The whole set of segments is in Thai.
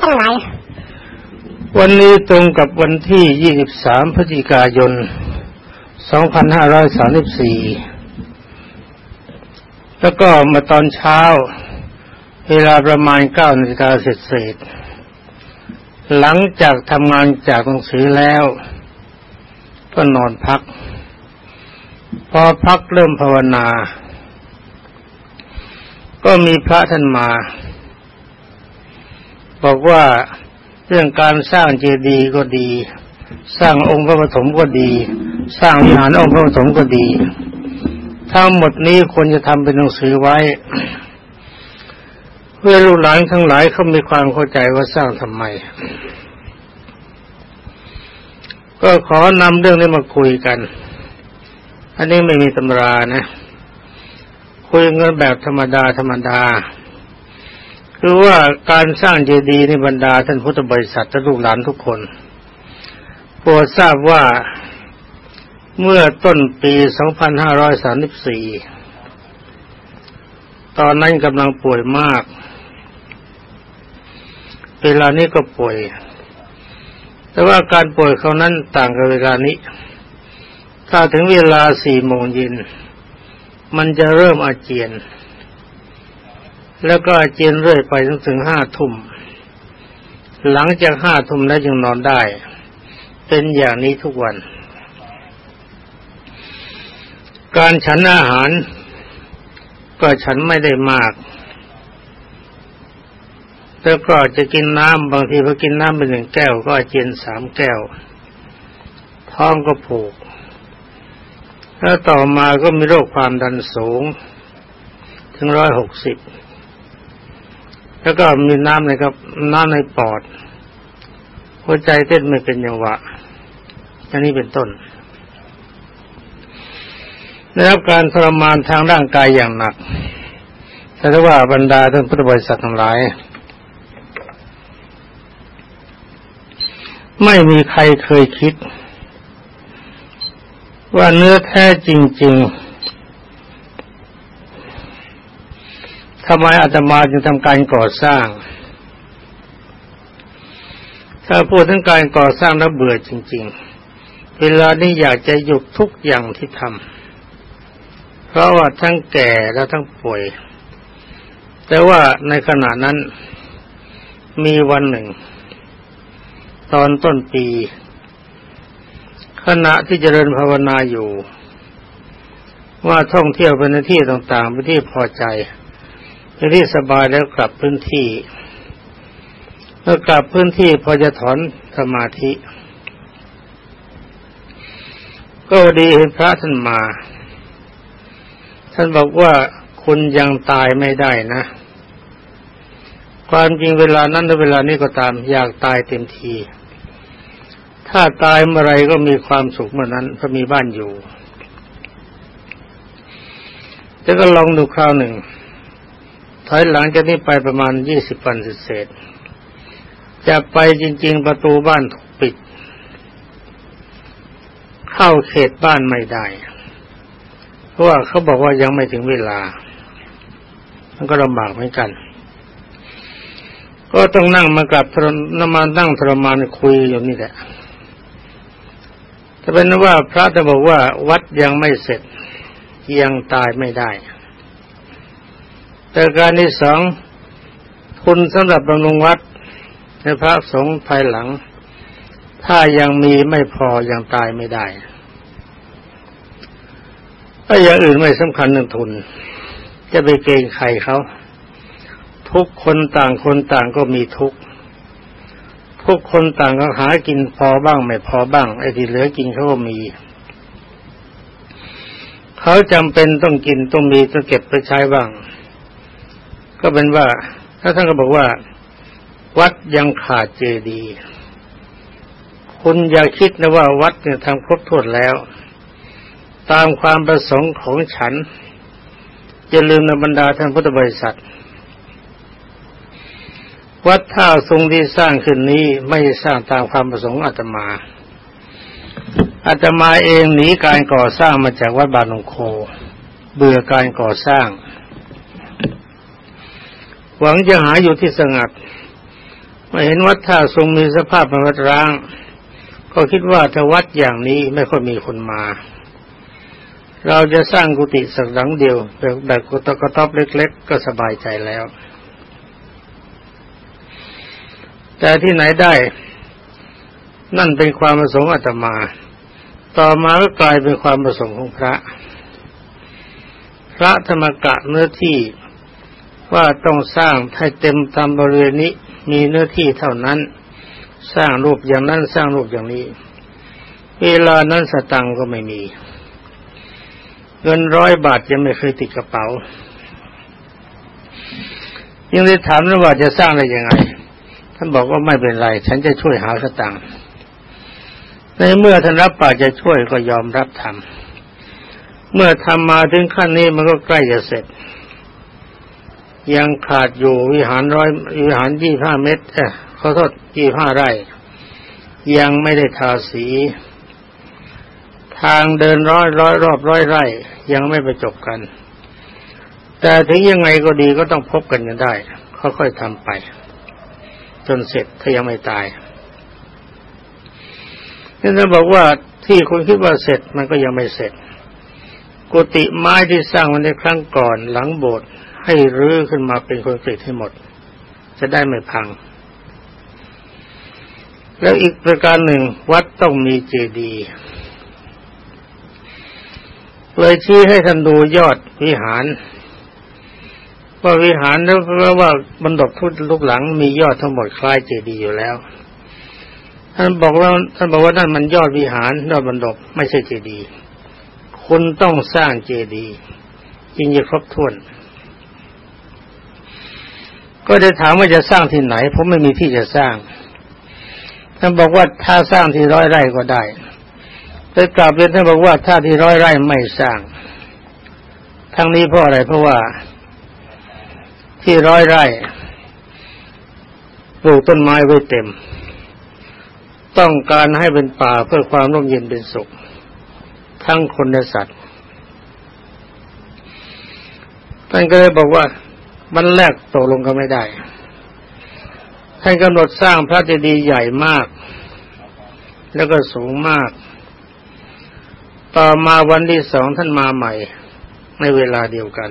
ทั้งหลายวันนี้ตรงกับวันที่ 23 พฤศจิกายน 2534 แล้วก็มาตอนเช้า เวลาประมาณ9นาฬิกาเศษๆหลังจากทำงานจากหนังสือแล้ว ก็นอนพัก พอพักเริ่มภาวนา ก็มีพระท่านมา บอกว่าเรื่องการสร้างเจดีย์ก็ดี สร้างองค์พระปฐมก็ดี สร้างวิหารองค์พระปฐมก็ดีทั้งหมดนี้ควรจะทำเป็นหนังสือไว้ เพื่อลูกหลานทั้งหลายเขามีความเข้าใจว่าสร้างทำไม ก็ขอนำเรื่องนี้มาคุยกัน อันนี้ไม่มีตำรานะ คุยกันแบบธรรมดาธรรมดา คือว่าการสร้างเจดีย์ในบรรดาท่านพุทธบริษัทและลูกหลานทุกคนโปรดทราบว่าเมื่อต้นปี 2534 ตอนนั้นกำลังป่วยมาก เวลานี้ก็ป่วย แต่ว่าการป่วยเขานั้นต่างกับเวลานี้ ถ้าถึงเวลาสี่โมงเย็น มันจะเริ่มอาเจียน แล้วก็อาเจียนเรื่อยไปจนถึงห้าทุ่ม หลังจากห้าทุ่มแล้วจึงนอนได้ เป็นอย่างนี้ทุกวัน การฉันอาหาร ก็ฉันไม่ได้มาก แล้วก็จะกินน้ำบางทีพอกินน้ำเป็นหนึ่งแก้ว ก็อาเจียนสามแก้ว ท้องก็ผูก แล้วต่อมาก็มีโรคความดันสูง ถึงร้อยหกสิบ แล้วก็มีน้ำในกับน้ำในปอด หัวใจเต้นไม่เป็นอย่างวะอันนี้เป็นต้นได้รับการทรมานทางร่างกายอย่างหนัก แต่ว่าบรรดาท่านพุทธบริษัททั้งหลาย ไม่มีใครเคยคิด ว่าเนื้อแท้จริง ๆ ทำไมอาตมาจึงทำการก่อสร้าง ถ้าพูดถึงการก่อสร้างแล้วเบื่อจริง ๆ เวลานี้อยากจะหยุดทุกอย่างที่ทำเพราะว่าทั้งแก่และทั้งป่วย แต่ว่าในขณะนั้นมีวันหนึ่ง ตอนต้นปี ขณะที่เจริญภาวนาอยู่ ว่าท่องเที่ยวไปในที่ต่างๆไปที่พอใจ ไปที่สบายแล้วกลับพื้นที่เมื่อกลับพื้นที่พอจะถอนสมาธิ ก็ดีเห็นพระท่านมา ท่านบอกว่าคุณยังตายไม่ได้นะ ความจริงเวลานั้นหรือเวลานี้ก็ตามอยากตายเต็มที ถ้าตายเมื่อไรก็มีความสุขเมื่อนั้นเพราะมีบ้านอยู่จะก็ลองดูคราวหนึ่ง ถอยหลังจากนี้ไปประมาณยี่สิบวันเศษจะไปจริง ๆ ประตูบ้านถูกปิด เข้าเขตบ้านไม่ได้ เพราะว่าเขาบอกว่ายังไม่ถึงเวลา มันก็ลำบากเหมือนกัน ก็ต้องนั่งมากลับทรมานนั่งทรมานคุยอยู่นี่แหละแต่เป็นว่าพระจะบอกว่าวัดยังไม่เสร็จยังตายไม่ได้ แต่การที่สองคุณสำหรับบำรุงวัดในพระสงฆ์ภายหลัง ถ้ายังมีไม่พอยังตายไม่ได้ถ้าอย่างอื่นไม่สำคัญหนึ่งทุน จะไปเกรงใครเขาทุกคนต่างคนต่างก็มีทุกทุกคนต่างก็หากินพอบ้างไม่พอบ้าง ไอ้ที่เหลือกินเขาก็มี เขาจำเป็นต้องกินต้องมีต้องเก็บไปใช้บ้าง ก็เป็นว่า ถ้าท่านก็บอกว่า วัดยังขาดเจดีย์คุณอย่าคิดนะว่าวัดเนี่ยทำครบถ้วนแล้ว ตามความประสงค์ของฉันจะลืมในบรรดาท่านพุทธบริษัท วัดท่าทรงที่สร้างขึ้นนี้ไม่สร้างตามความประสงค์อาตมาอาตมาเองหนีการก่อสร้างมาจากวัดบานงโค เบื่อการก่อสร้าง หวังจะหาอยู่ที่สงัดเมื่อเห็นวัดท่าทรงมีสภาพเป็นวัดร้าง ก็คิดว่าถ้าวัดอย่างนี้ไม่ค่อยมีคนมา เราจะสร้างกุฏิสักหลังเดียวแบบแบบกุฏกระต๊อบเล็ก ๆ ก็สบายใจแล้ว แต่ที่ไหนได้ นั่นเป็นความประสงค์อาตมา ต่อมาก็กลายเป็นความประสงค์ของพระ พระธรรมกะเนื้อที่ ว่าต้องสร้างให้เต็มตามบริเวณนี้มีเนื้อที่เท่านั้น สร้างรูปอย่างนั้นสร้างรูปอย่างนี้ เวลานั้นสตังก็ไม่มี เงินร้อยบาทยังไม่เคยติดกระเป๋า ยังได้ถามว่าจะสร้างได้ยังไง ท่านบอกว่าไม่เป็นไร ฉันจะช่วยหาสตังในเมื่อท่านรับปากจะช่วยก็ยอมรับทำเมื่อทำมาถึงขั้นนี้มันก็ใกล้จะเสร็จ ยังขาดอยู่วิหารร้อยวิหารยี่ห้าเมตรเออขอโทษยี่ห้าไร่ ยังไม่ได้ทาสี ทางเดินร้อยร้อยรอบร้อยไร่ ยังไม่ไปจบกัน แต่ถึงยังไงก็ดีก็ต้องพบกันกันได้ค่อยๆทำไป จนเสร็จถ้ายังไม่ตายนี่จะบอกว่าที่คุณคิดว่าเสร็จมันก็ยังไม่เสร็จ กุฏิไม้ที่สร้างวันในครั้งก่อนหลังโบสถ์ ให้รื้อขึ้นมาเป็นคอนกรีตให้หมด จะได้ไม่พัง แล้วอีกประการหนึ่งวัดต้องมีเจดีย์เลยชี้ให้ท่านดูยอดวิหาร ว่าวิหารแล้วว่าบรรดบทุกลุกหลังมียอดทั้งหมดคล้ายเจดีย์อยู่แล้ว ท่านบอกว่าท่านบอกว่านั่นมันยอดวิหารยอดบรรดบไม่ใช่เจดีย์คุณต้องสร้างเจดีย์จึงจะครบถ้วน ก็ได้ถามว่าจะสร้างที่ไหน ผมไม่มีที่จะสร้าง ท่านบอกว่าถ้าสร้างที่ร้อยไร่ก็ได้แต่กลับเรียนท่านบอกว่าถ้าที่ร้อยไร่ไม่สร้าง ทั้งนี้เพราะอะไรเพราะว่า ที่ร้อยไร่ปลูกต้นไม้ไว้เต็ม ต้องการให้เป็นป่าเพื่อความร่มเย็นเป็นสุข ทั้งคนและสัตว์ท่านก็เลยบอกว่า มันแรกตกลงกันไม่ได้ ท่านกำหนดสร้างพระเจดีย์ใหญ่มาก แล้วก็สูงมาก ต่อมาวันที่สองท่านมาใหม่ ในเวลาเดียวกัน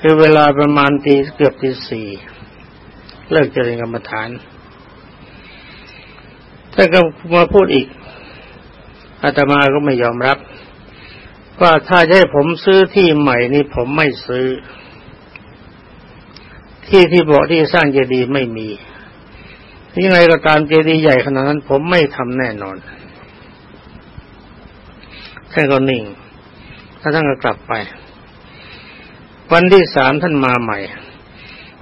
คือเวลาประมาณตีเกือบตีสี่เลิกเจริญกรรมฐานท่านก็มาพูดอีกอาตมาก็ไม่ยอมรับ ว่าถ้าให้ผมซื้อที่ใหม่นี่ผมไม่ซื้อ ที่ที่บอกที่สร้างเจดีย์ไม่มียังไงก็ตามเจดีย์ใหญ่ขนาดนั้น ผมไม่ทำแน่นอนท่านก็นิ่งถ้าท่านก็กลับไป วันที่สามท่านมาใหม่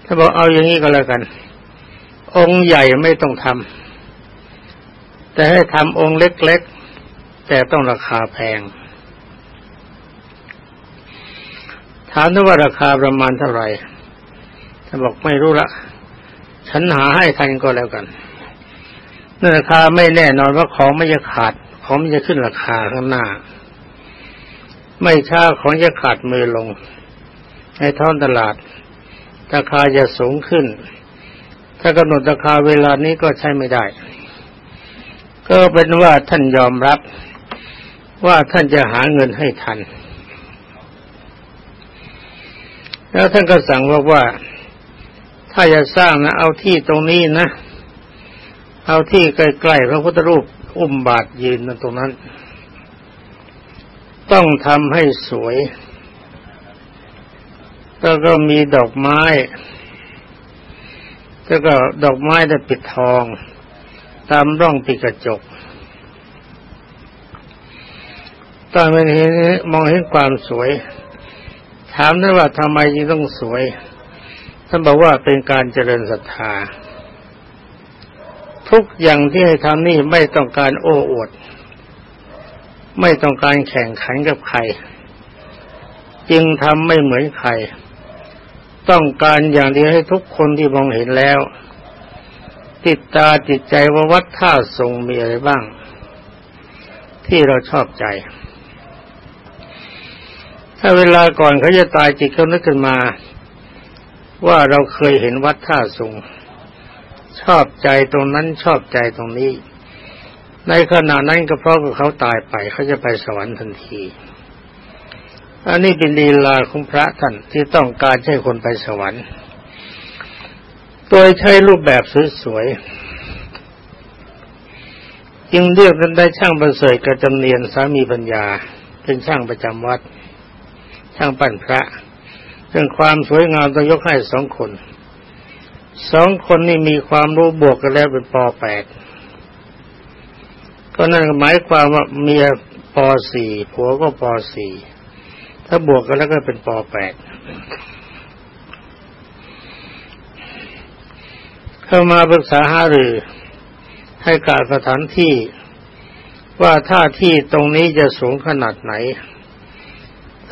ถ้าบอกเอาอย่างนี้ก็แล้วกัน องค์ใหญ่ไม่ต้องทำแต่ให้ทำองค์เล็กๆ แต่ต้องราคาแพงถามว่าราคาประมาณเท่าไหร่านบอกไม่รู้ละฉันหาให้ทันก็แล้วกันนั่นราคาไม่แน่นอนว่าของไม่จะขาด ของมันจะขึ้นราคาข้างหน้า ไม่ช้าของจะขาดมือลง ในท้องตลาด ราคาจะสูงขึ้น ถ้ากำหนดราคาเวลานี้ก็ใช้ไม่ได้ ก็เป็นว่าท่านยอมรับว่าท่านจะหาเงินให้ทัน แล้วท่านก็สั่งบอกว่า ถ้าจะสร้างนะเอาที่ตรงนี้นะ เอาที่ใกล้ๆพระพุทธรูปอุ้มบาทยืนตรงนั้น ต้องทำให้สวยแล้วก็มีดอกไม้ แล้วก็ดอกไม้ได้ปิดทอง ตามร่องปิดกระจกต้องเห็นมองเห็นความสวย ถามได้ว่าทำไมจึงต้องสวยานบอกว่าเป็นการเจริญศรัทธา ทุกอย่างที่ให้ทำนี่ไม่ต้องการโอ้อวด ไม่ต้องการแข่งขันกับใคร จึงทำไม่เหมือนใคร ต้องการอย่างเดียวให้ทุกคนที่มองเห็นแล้ว ติดตาจิตใจว่าวัดท่าทรงมีอะไรบ้าง ที่เราชอบใจถ้าเวลาก่อนเขาจะตายจิตเขานึกขึ้นมา ว่าเราเคยเห็นวัดท่าสุง ชอบใจตรงนั้นชอบใจตรงนี้ ในขณะนั้นก็เพราะเขาตายไปเขาจะไปสวรรค์ทันทีอันนี้เป็นลีลาของพระท่านที่ต้องการให้คนไปสวรรค์โดยใช้รูปแบบสวยๆจึงเรียกกันได้ช่างประเสริฐกระจำเนียนสามีปัญญา เป็นช่างประจำวัด ช่างปั้นพระ เรื่องความสวยงามต้องยกให้สองคน สองคนนี่มีความรู้บวกกันแล้วเป็นปแปดก็นั่นหมายความว่าเมียปสี่ผัวก็ปสี่ถ้าบวกกันแล้วก็เป็นปแปดเข้ามาปรึกษาหารือให้การสถานที่ว่าถ้าที่ตรงนี้จะสูงขนาดไหน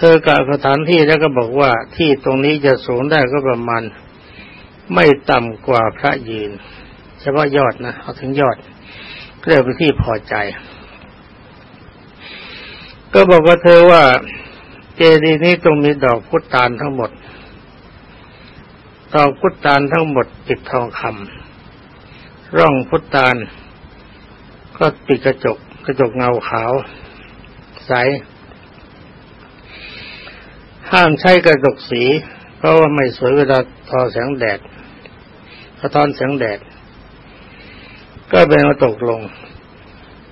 ธอกะสถานที่แล้วก็บอกว่าที่ตรงนี้จะสูงได้ก็ประมาณไม่ต่ำกว่าพระยืน เฉพาะยอดนะเอาถึงยอดเรียกเป็นที่พอใจ ก็บอกว่าเธอว่าเจดีย์นี้ต้องมีดอกพุตานทั้งหมด ดอกพุตานทั้งหมดติดทองคำร่องพุตาน ก็ติดกระจกกระจกเงาขาว ใส ห้ามใช้กระจกสี เพราะว่าไม่สวยเวลาทอแสงแดดสะท้อนแสงแดด ก็เป็นมาตกลง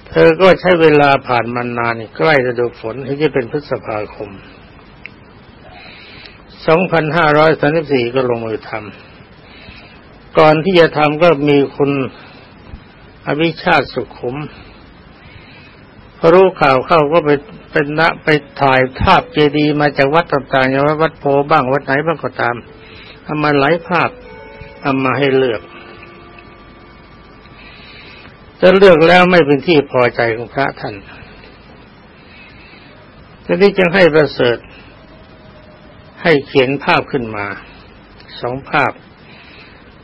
เธอก็ใช้เวลาผ่านมานานใกล้ฤดูฝนที่จะเป็นพฤษภาคม 2534 ก็ลงมือทำ ก่อนที่จะทำก็มีคุณอภิชาติสุขุม พอรู้ข่าวเข้าก็ไปเป็นณไปถ่ายภาพเจดีย์มาจากวัดต่างๆอย่างวัดโพบ้างวัดไหนบ้างก็ตามเอามาหลายภาพเอามาให้เลือกจะเลือกแล้วไม่เป็นที่พอใจของพระท่านทีนี้จึงให้ประเสริฐ ให้เขียนภาพขึ้นมาสองภาพ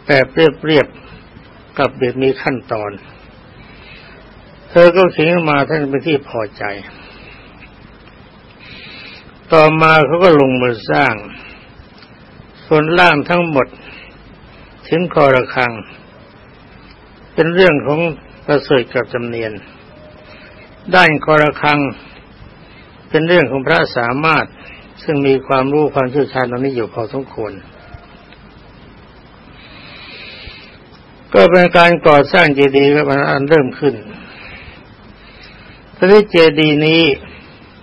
แบบเรียบๆกับเด็กมีขั้นตอน ธอก็เขียนมาท่านเป็นที่พอใจ ต่อมาเขาก็ลงมือสร้าง ส่วนล่างทั้งหมด ถึงคอระคัง เป็นเรื่องของประเสริฐกับจำเนียน ด้านคอระคัง เป็นเรื่องของพระสามารถ ซึ่งมีความรู้ความเชี่ยวชาญตรงนี้อยู่พอสมควร ก็เป็นการก่อสร้างเจดีย์ก็มันเริ่มขึ้น ทีนี้เจดีย์นี้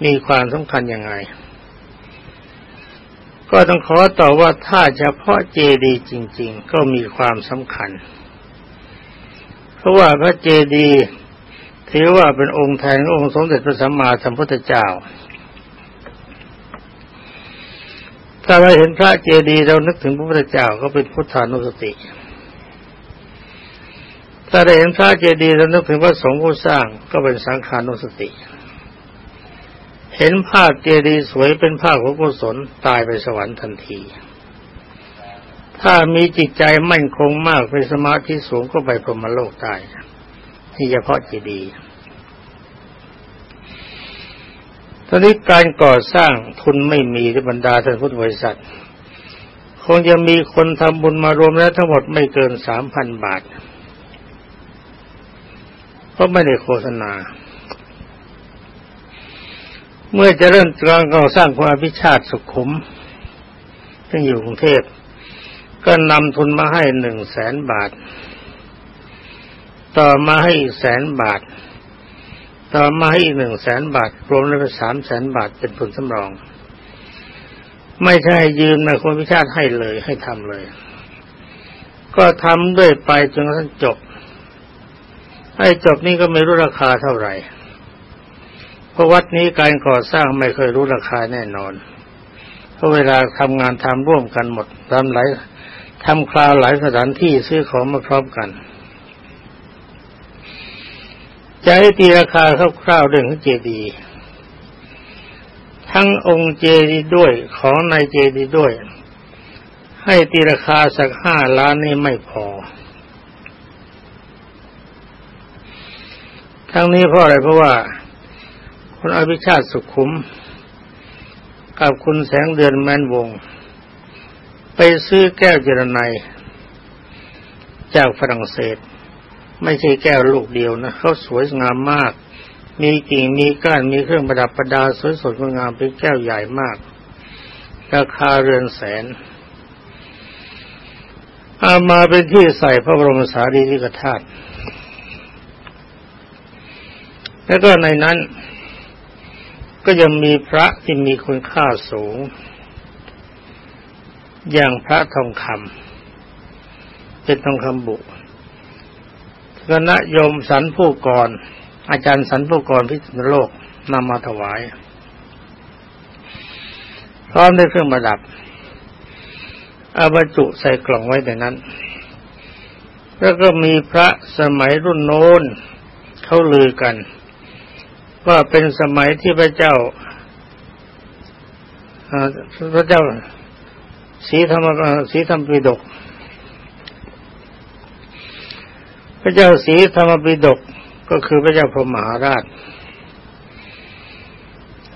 มีความสำคัญยังไง ก็ต้องขอตอบว่าถ้าเฉพาะเจดีย์จริง ๆ ก็มีความสำคัญ เพราะว่าพระเจดีย์ถือว่าเป็นองค์แทนองค์สมเด็จพระสัมมาสัมพุทธเจ้า ถ้าเราเห็นพระเจดีย์เรานึกถึงพระพุทธเจ้าก็เป็นพุทธานุสติ ถ้าเราเห็นพระเจดีย์เรานึกถึงพระสงฆ์ผู้สร้างก็เป็นสังขานุสติ เห็นภาพเจดีย์สวยเป็นภาพของกุศลตายไปสวรรค์ทันที ถ้ามีจิตใจมั่นคงมากเป็นสมาธิสูงก็ไปพรหมโลกได้ที่เฉพาะเจดีย์ตอนนี้การก่อสร้างทุนไม่มีที่บรรดาท่านพุทธบริษัท คงจะมีคนทำบุญมารวมแล้วทั้งหมดไม่เกินสามพันบาท เพราะไม่ได้โฆษณา เมื่อจะเริ่มการก่อสร้างความพิชาติสุขุม ซึ่งอยู่กรุงเทพก็นำทุนมาให้หนึ่งแสนบาท ต่อมาให้อีกแสนบาท ต่อมาให้อีกหนึ่งแสนบาท รวมแล้วเป็นสามแสนบาทเป็นทุนสำรอง ไม่ใช่ยืมนะคนพิชาติให้เลยให้ทำเลย ก็ทำด้วยไปจนกระทั่งจบ ให้จบนี่ก็ไม่รู้ราคาเท่าไหร่เพราะวัดนี้การก่อสร้างไม่เคยรู้ราคาแน่นอน เพราะเวลาทำงานทำร่วมกันหมดทำหลายทำคราวหลายสถานที่ซื้อของมาพร้อมกันจะให้ตีราคาคร่าวๆเรื่องของเจดีย์ทั้งองค์เจดีย์ด้วยของในเจดีย์ด้วย ให้ตีราคาสักห้าล้านนี่ไม่พอ ทั้งนี้เพราะอะไรเพราะว่า คุณอภิชาติสุขุม กับคุณแสงเดือนแมนวง ไปซื้อแก้วเจรไนจากฝรั่งเศส ไม่ใช่แก้วลูกเดียวนะเขาสวยงามมาก มีกิ่งมีก้านมีเครื่องประดับประดาสวยสดงามเป็นแก้วใหญ่มาก ราคาเรือนแสนเอามาเป็นที่ใส่พระบรมสารีริกธาตุ แล้วก็ในนั้น ก็ยังมีพระที่มีคุณค่าสูง อย่างพระทองคำเป็นทองคำบุคณะโยมสันผู้ก่อนอาจารย์สันผู้ก่อนพิษณุโลกนำมาถวาย พร้อมด้วยเครื่องประดับอาบรรจุใส่กล่องไว้แต่นั้น แล้วก็มีพระสมัยรุ่นโน้นเขาลือกัน ว่าเป็นสมัยที่พระเจ้าพระเจ้าสีธรรมสีธรรมปิฎกพระเจ้าสีธรรมปิฎกก็คือพระเจ้าพรหมหาราช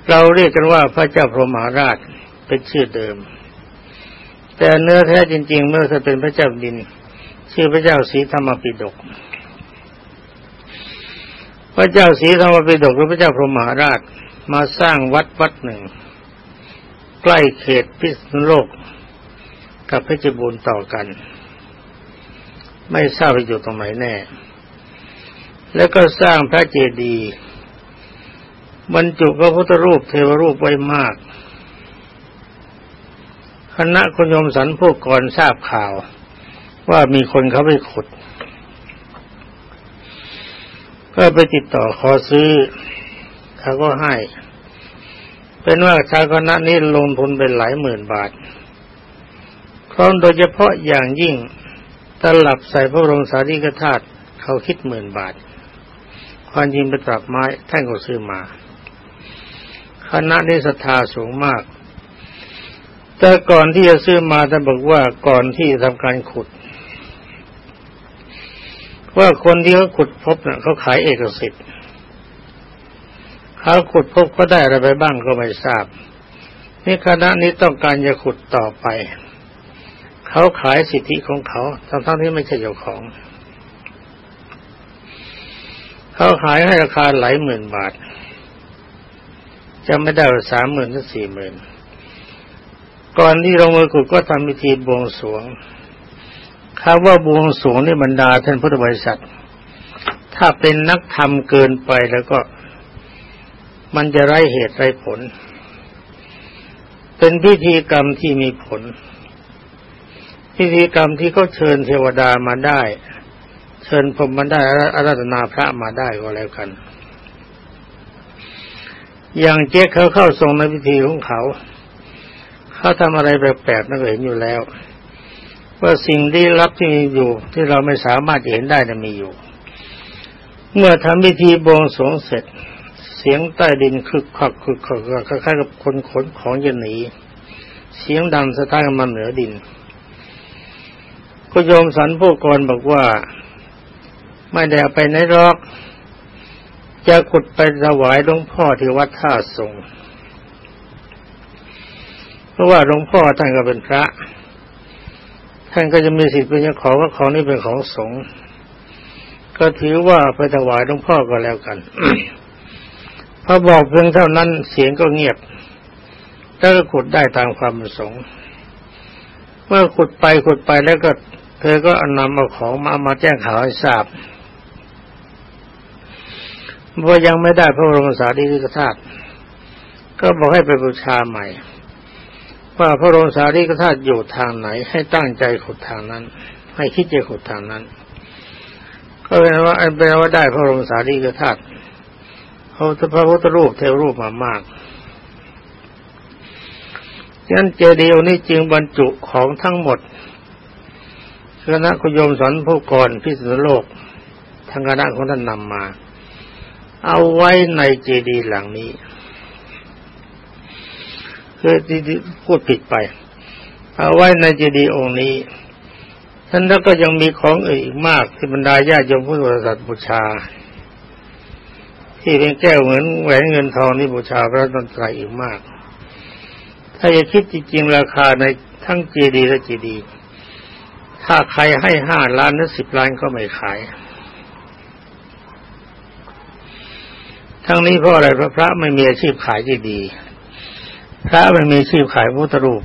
เราเรียกกันว่าพระเจ้าพรหมหาราชเป็นชื่อเดิม แต่เนื้อแท้จริง ๆ เมื่อจะเป็นพระเจ้าดิน ชื่อพระเจ้าศรีธรรมปิฎก พระเจ้าศรีธรรมปิฎกหรือพระเจ้าพรหมหาราชมาสร้างวัดวัดหนึ่ง ใกล้เขตพิษณุโลก กับเพชรบูรณ์ต่อกัน ไม่ทราบไปอยู่ตรงไหนแน่ แล้วก็สร้างพระเจดีย์บรรจุพระพุทธรูปเทวรูปไว้มาก คณะคุณยมสันพวกก่อนทราบข่าว ว่ามีคนเขาไปขุด ก็ไปติดต่อขอซื้อเขาก็ให้ เป็นว่าชาวคณะนี้ลงทุนเป็นหลายหมื่นบาทพร้อมโดยเฉพาะอย่างยิ่งตลับใส่พระบรมสารีริกธาตุเขาคิดหมื่นบาท ความจริงเป็นตลับไม้ท่านก็ซื้อมาคณะนี้ศรัทธาสูงมาก แต่ก่อนที่จะซื้อมาท่านบอกว่าก่อนที่ทำการขุด ว่าคนที่เขาขุดพบเนะ่ะเขาขายเอกสิทธิ์เขาขุดพบก็ได้อะไรไปบ้างก็ไม่ทราบ นี่คณะนี้ต้องการจะขุดต่อไป เขาขายสิทธิของเขาทั้งทั้งที่ไม่ใช่เจ้าของ เขาขายให้ราคาหลายหมื่นบาทจะไม่ได้สามหมื่นหรือสี่หมื่นก่อนที่ลงมือขุดก็ทำพิธีบวงสรวง คำว่าบวงสวงนี่บรรดาท่านพุทธบริษัท ถ้าเป็นนักธรรมเกินไปแล้วก็ มันจะไร้เหตุไร้ผล เป็นพิธีกรรมที่มีผล พิธีกรรมที่เขาเชิญเทวดามาได้ เชิญพรมมาได้อาราธนาพระมาได้ก็แล้วกัน อย่างเจ๊เขาเข้าทรงในพิธีของเขา เขาทำอะไรแปลกๆนั่นเห็นอยู่แล้ว ว่าสิ่งที่ลับที่มีอยู่ที่เราไม่สามารถจะเห็นได้นั้นมีอยู่ เมื่อทำพิธีบวงสรวงเสร็จ เสียงใต้ดินคึกคักคึกคักคล้ายๆกับคนขนของจะหนีเสียงดังสะท้านมาเหนือดินก็โยมสันผู้กรบอกว่า ไม่ได้ไปไหนหรอก จะขุดไปถวายหลวงพ่อที่วัดท่าทรงเพราะว่าหลวงพ่อท่านก็เป็นพระ ท่านก็จะมีสิทธิ์เป็นเจ้าของว่าของนี้เป็นของสงฆ์ก็ถือว่าไปถวายหลวงพ่อก็แล้วกันพอบอกเพียงเท่านั้นเสียงก็เงียบแล้วก็ขุดได้ตามความประสงค์เมื่อขุดไปขุดไปแล้วก็เธอก็นำเอาของมามาแจ้งข่าวให้ทราบว่ายังไม่ได้พระบรมสารีริกธาตุก็บอกให้ไปบูชาใหม่ ว่าพระโรสารีกธาตุอยู่ทางไหน ให้ตั้งใจขุดทางนั้น ให้คิดจะขุดทางนั้น ก็เป็นว่าแปลว่าได้พระโรสารีกธาตุเขาพระพุทธรูปเทวรูปมามากฉะนั้นเจดีย์นี้จึงบรรจุของทั้งหมดคณะคุยมสอนผู้ก่อนพิษณุโลกทางคณะของท่านนำมา เอาไว้ในเจดีย์หลังนี้ คือที่พูดผิดไป เอาไว้ในเจดีย์องค์นี้ ท่านแล้วก็ยังมีของอื่นอีกมากที่บรรดาญาติโยมผู้บริสัทบูชา ที่เป็นแก้วเหมือนแหวนเงินทองนี่บูชาพระตนตรัยอีกมาก ถ้าจะคิดจริงๆราคาในทั้งเจดีย์และเจดีย์ถ้าใครให้ห้าล้านหรือสิบล้านก็ไม่ขายทั้งนี้เพราะอะไรพระพระไม่มีอาชีพขายที่ดี พระไม่มีชีพขายพุทธรูป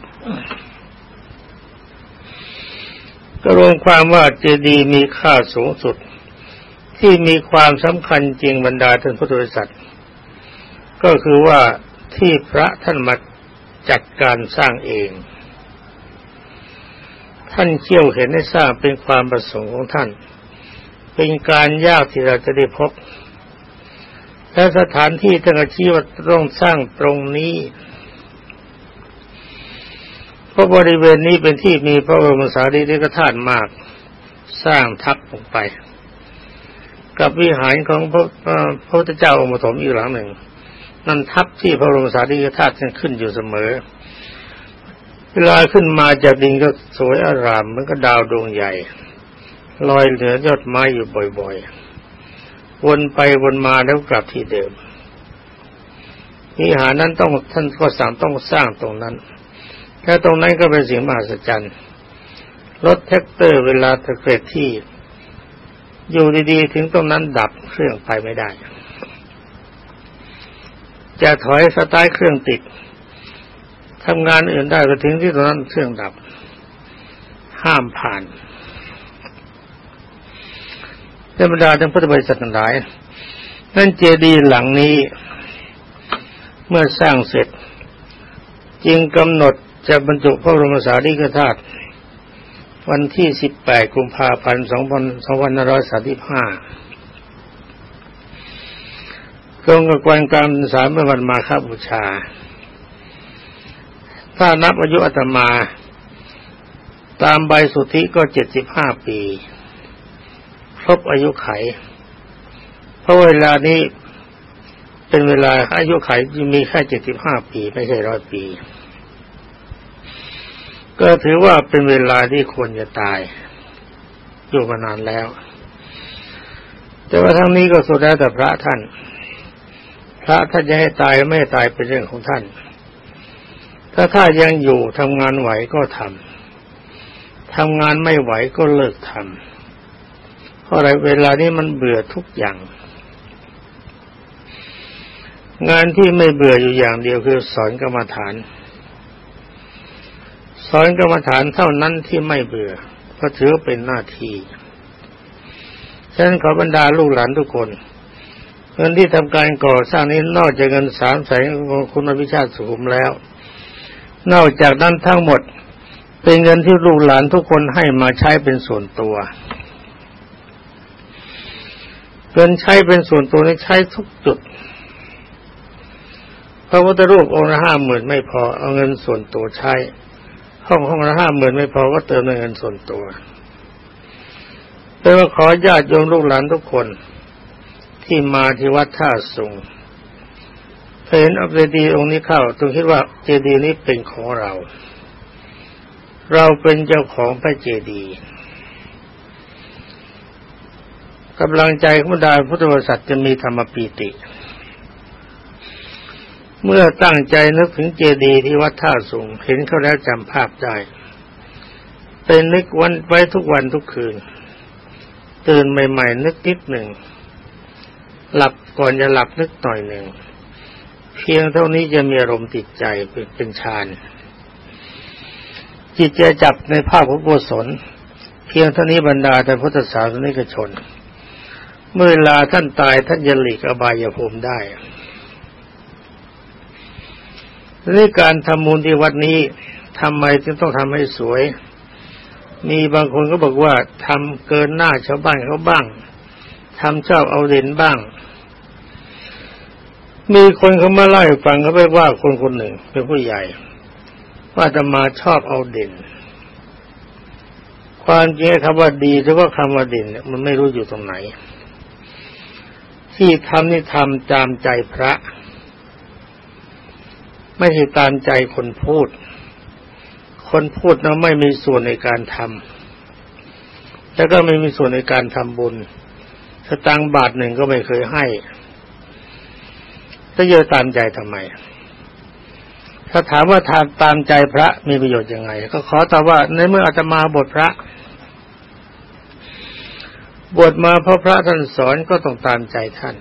ก็รวมความว่าเจดีย์มีค่าสูงสุด ที่มีความสำคัญจริงบรรดาท่านพุทธบริษัทก็คือว่าที่พระท่านมาจัดการสร้างเอง ท่านเชี่ยวเห็นให้สร้างเป็นความประสงค์ของท่าน เป็นการยากที่เราจะได้พบ และสถานที่ท่านชี้ว่าต้องสร้างตรงนี้ เพราะบริเวณนี้เป็นที่มีพระบรมสารีริกธาตุมาก สร้างทับลงไป กับวิหารของพระพระพุทธเจ้าองค์ปฐมอีกหลังหนึ่งนั่นทับที่พระบรมสารีริกธาตุขึ้นอยู่เสมอ เวลาขึ้นมาจากดินก็สวยอารามเหมือนกับดาวดวงใหญ่ ลอยเหนือยอดไม้อยู่บ่อยๆ วนไปวนมาแล้วกลับที่เดิมวิหารนั้นต้องท่านก็สั่งต้องสร้างตรงนั้น แค่ตรงนั้นก็เป็นสิ่งมหัศจรรย์รถแทรกเตอร์เวลาจะเกลี่ยที่ อยู่ดีๆ ถึงตรงนั้นดับเครื่องไปไม่ได้ จะถอยสตาร์ทเครื่องติดทำงานอื่นได้ก็ถึงที่ตรงนั้นเครื่องดับ ห้ามผ่านธรรมดาทั้งพุทธบริษัททั้งหลาย นั่นเจดีย์หลังนี้ เมื่อสร้างเสร็จ จึงกำหนด จะบรรจุพระบรมสารีริกธาตุวันที่ 18 กุมภาพันธ์2535ตรงกับวันกลางสามเมื่อวันมาฆบูชา ถ้านับอายุอาตมา ตามใบสุทธิก็เจ็ดสิบห้าปี ครบอายุไข เพราะเวลานี้เป็นเวลาอายุไขมีแค่เจ็ดสิบห้าปี ไม่ใช่ร้อยปี ก็ถือว่าเป็นเวลาที่ควรจะตาย อยู่มานานแล้ว แต่ว่าทั้งนี้ก็สุดแล้วแต่พระท่าน พระท่านจะให้ตายไม่ตายเป็นเรื่องของท่าน ถ้าถ้านยังอยู่ทำงานไหวก็ทำทำงานไม่ไหวก็เลิกทำเพราะอะไรเวลานี้มันเบื่อทุกอย่าง งานที่ไม่เบื่ออยู่อย่างเดียวคือสอนกรรมฐาน สอนกรรมฐานเท่านั้นที่ไม่เบื่อเพราะถือเป็นหน้าที่ฉะนั้นขอบรรดาลูกหลานทุกคนเงินที่ทำการก่อสร้างนี้นอกจากเงินสามแสนของคุณอภิชาติสุขุมแล้ว นอกจากนั้นทั้งหมด เป็นเงินที่ลูกหลานทุกคนให้มาใช้เป็นส่วนตัวเงินใช้เป็นส่วนตัวนี้ใช้ทุกจุดพระพุทธรูปองค์ละห้าหมื่นไม่พอเอาเงินส่วนตัวใช้ ห้องห้องละห้าหมื่นไม่พอก็เติมเงินส่วนตัวเป็นว่าขอญาติโยมลูกหลานทุกคน ที่มาที่วัดท่าสุงเห็นอัเจดีย์องค์นี้เข้าต้องคิดว่าเจดีย์นี้เป็นของเรา เราเป็นเจ้าของพระเจดีย์กำลังใจของบรรดาพุทธบริษัทจะมีธรรมปีติ เมื่อตั้งใจนึกถึงเจดีย์ที่วัดท่าสุงเห็นเขาแล้วจำภาพได้เป็นนึกวันไว้ทุกวันทุกคืน ตื่นใหม่ๆนึกนิดหนึ่ง หลับก่อนจะหลับนึกหน่อยหนึ่ง เพียงเท่านี้จะมีอารมณ์ติดใจเป็นเป็นฌานจิตจะจับในภาพของกุศลเพียงเท่านี้บรรดาแต่พุทธศาสนิกชน เมื่อเวลาท่านตายท่านจะหลีกอบายภูมิได้ นี่การทำมูลที่วัดนี้ทำไมจึงต้องทำให้สวย มีบางคนก็บอกว่าทำเกินหน้าชาวบ้านเขาบ้างทำชอบเอาเด่นบ้าง มีคนเขามาไล่ฟังเขาไปว่าคนคนหนึ่งเป็นผู้ใหญ่ ว่าจะมาชอบเอาเด่น ความจริงคำว่าดีหรือว่าคำว่าเด่นเนี่ยมันไม่รู้อยู่ตรงไหน ที่ทำนี่ทำตามใจพระ ไม่ใช่ตามใจคนพูด คนพูดนะไม่มีส่วนในการทำแล้วก็ไม่มีส่วนในการทำบุญสตังบาทหนึ่งก็ไม่เคยให้จะเยอะตามใจทำไม ถ้าถามว่าทานตามใจพระมีประโยชน์ยังไง ก็ขอตอบว่าในเมื่ออาตมาบทพระ บวชมาเพราะพระท่านสอนก็ต้องตามใจท่าน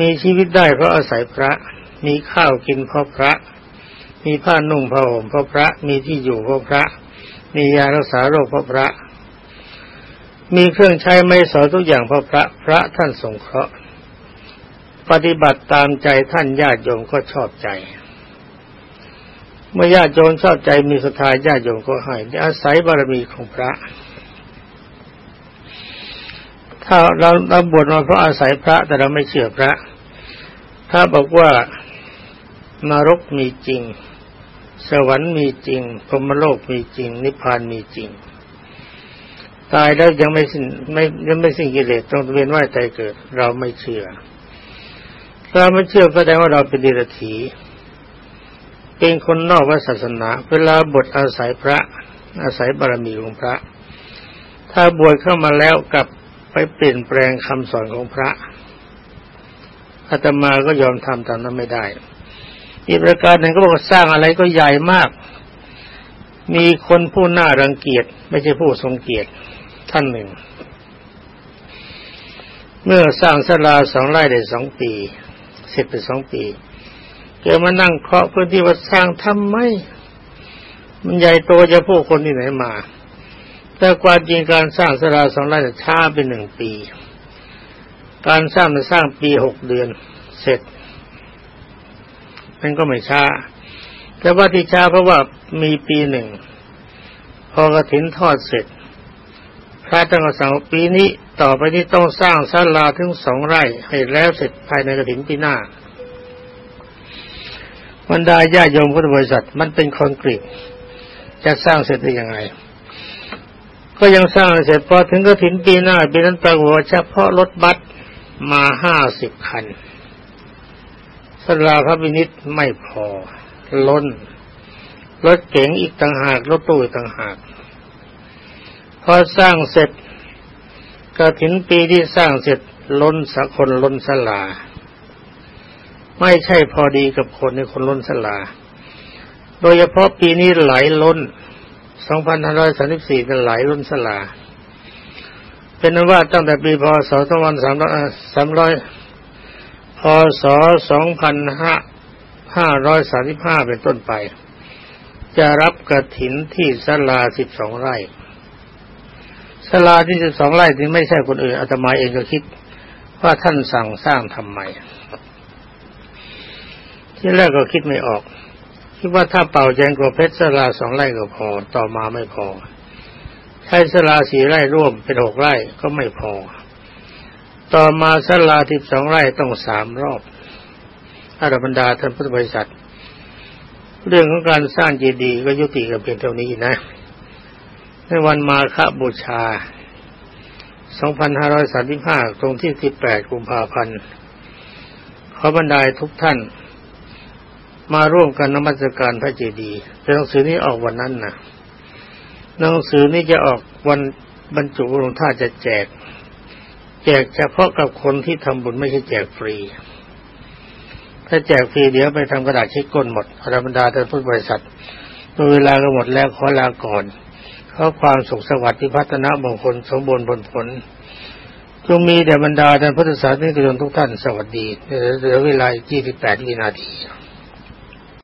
มีชีวิตได้เพราะอาศัยพระ มีข้าวกินเพราะพระ มีผ้านุ่งผ้าห่มเพราะพระ มีที่อยู่เพราะพระ มียารักษาโรคเพราะพระ มีเครื่องใช้ไม่สอทุกอย่างเพราะพระ พระท่านสงเคราะห์ ปฏิบัติตามใจท่านญาติโยมก็ชอบใจ เมื่อญาติโยมชอบใจมีศรัทธาญาติโยมก็ให้อาศัยบารมีของพระถ้าเราเราบวชมาเพราะอาศัยพระแต่เราไม่เชื่อพระ ถ้าบอกว่า นรกมีจริง สวรรค์มีจริงพรหมโลกมีจริง นิพพานมีจริง ตายแล้วยังไม่สิ้นไม่ยังไม่สิ้นกิเลสต้องเวียนว่ายตายเกิด เราไม่เชื่อเราไม่เชื่อแสดงว่าเราเป็นดิรถีเป็นคนนอกวัศาสนา เวลาบทอาศัยพระ อาศัยบารมีของพระ ถ้าบวชเข้ามาแล้วกลับไปเปลี่ยนแปลงคำสอนของพระอาตมาก็ยอมทำตามนั้นไม่ได้ อีกประการหนึ่งก็บอกสร้างอะไรก็ใหญ่มาก มีคนผู้น่ารังเกียจไม่ใช่ผู้ทรงเกียรติท่านหนึ่ง เมื่อสร้างศาลาสองไร่ได้สองปี เสร็จไปสองปีเกิดมานั่งเคาะพื้นที่ว่าสร้างทำไม มันใหญ่โตจะผู้คนที่ไหนมา แต่ความจริงการสร้างสราสองไร่ช้าเป็นหนึ่งปี การสร้างมันสร้างปีหกเดือน เสร็จ มันก็ไม่ช้า แต่ว่าที่ช้าเพราะว่ามีปีหนึ่ง พอกระถินทอดเสร็จ พระตั้งสังปีนี้ต่อไปนี้ต้องสร้างศาลาถึงสองไร่ให้แล้วเสร็จภายในกระถินปีหน้าบรรดาญาโยมพุทธบริษัทมันเป็นคอนกรีตจะสร้างเสร็จได้ยังไง ก็ยังสร้างเสร็จพอถึงก็ถึงปีหน้าปีนั้นปรากฏเฉพาะรถบัสมาห้าสิบคัน สลาพระบินิตไม่พอ ล้น รถเก๋งอีกต่างหาก รถตู้อีกต่างหาก พอสร้างเสร็จก็ถึงปีที่สร้างเสร็จล้นสักคนล้นสลา ไม่ใช่พอดีกับคนในคนล้นสลา โดยเฉพาะปีนี้ไหลล้น 2534เป็นหลายรุ่นสลา เป็นนั้นว่าตั้งแต่ปีพศ 2300 พศ 2535 เป็นต้นไป จะรับกระถินที่สลา 12 ไร่สลาที่ 12 ไร่ที่ไม่ใช่คนอื่นอาตมาเองก็คิดว่าท่านสั่งสร้างทำไม ที่แรกก็คิดไม่ออก คิดว่าถ้าเป่าแจงกว่าเพชรสลาสองไร่ก็พอ ต่อมาไม่พอ ใช้สลาสี่ไร่ร่วมเป็นหกไร่ก็ไม่พอ ต่อมาสลาที่สองไร่ต้องสามรอบอารบรรดาท่านพุทธบริษัท เรื่องของการสร้างเจดีย์ก็ยุติกันเพียงเท่านี้นะ ในวันมาฆบูชา 2535 ตรงที่ 18 กุมภาพันธ์ ขอบรรดาทุกท่าน มาร่วมกันนมัสการพระเจดีย์หนังสือนี้ออกวันนั้นนะหนังสือนี้จะออกวันบรรจุลงท่าจะแจก แจกเฉพาะกับคนที่ทำบุญไม่ใช่แจกฟรี ถ้าแจกฟรีเดี๋ยวไปทำกระดาษเช็คก้นหมดธรรมดาท่านผู้บริษัทเวลาก็หมดแล้วขอลาก่อนขอความสุขสวัสดิ์ที่พัฒนามงคลสมบูรณ์ผลผลจงมีแด่บรรดาท่านพุทธศาสนิกชนทุกท่านสวัสดีเหลือเวลาอีก28 วินาที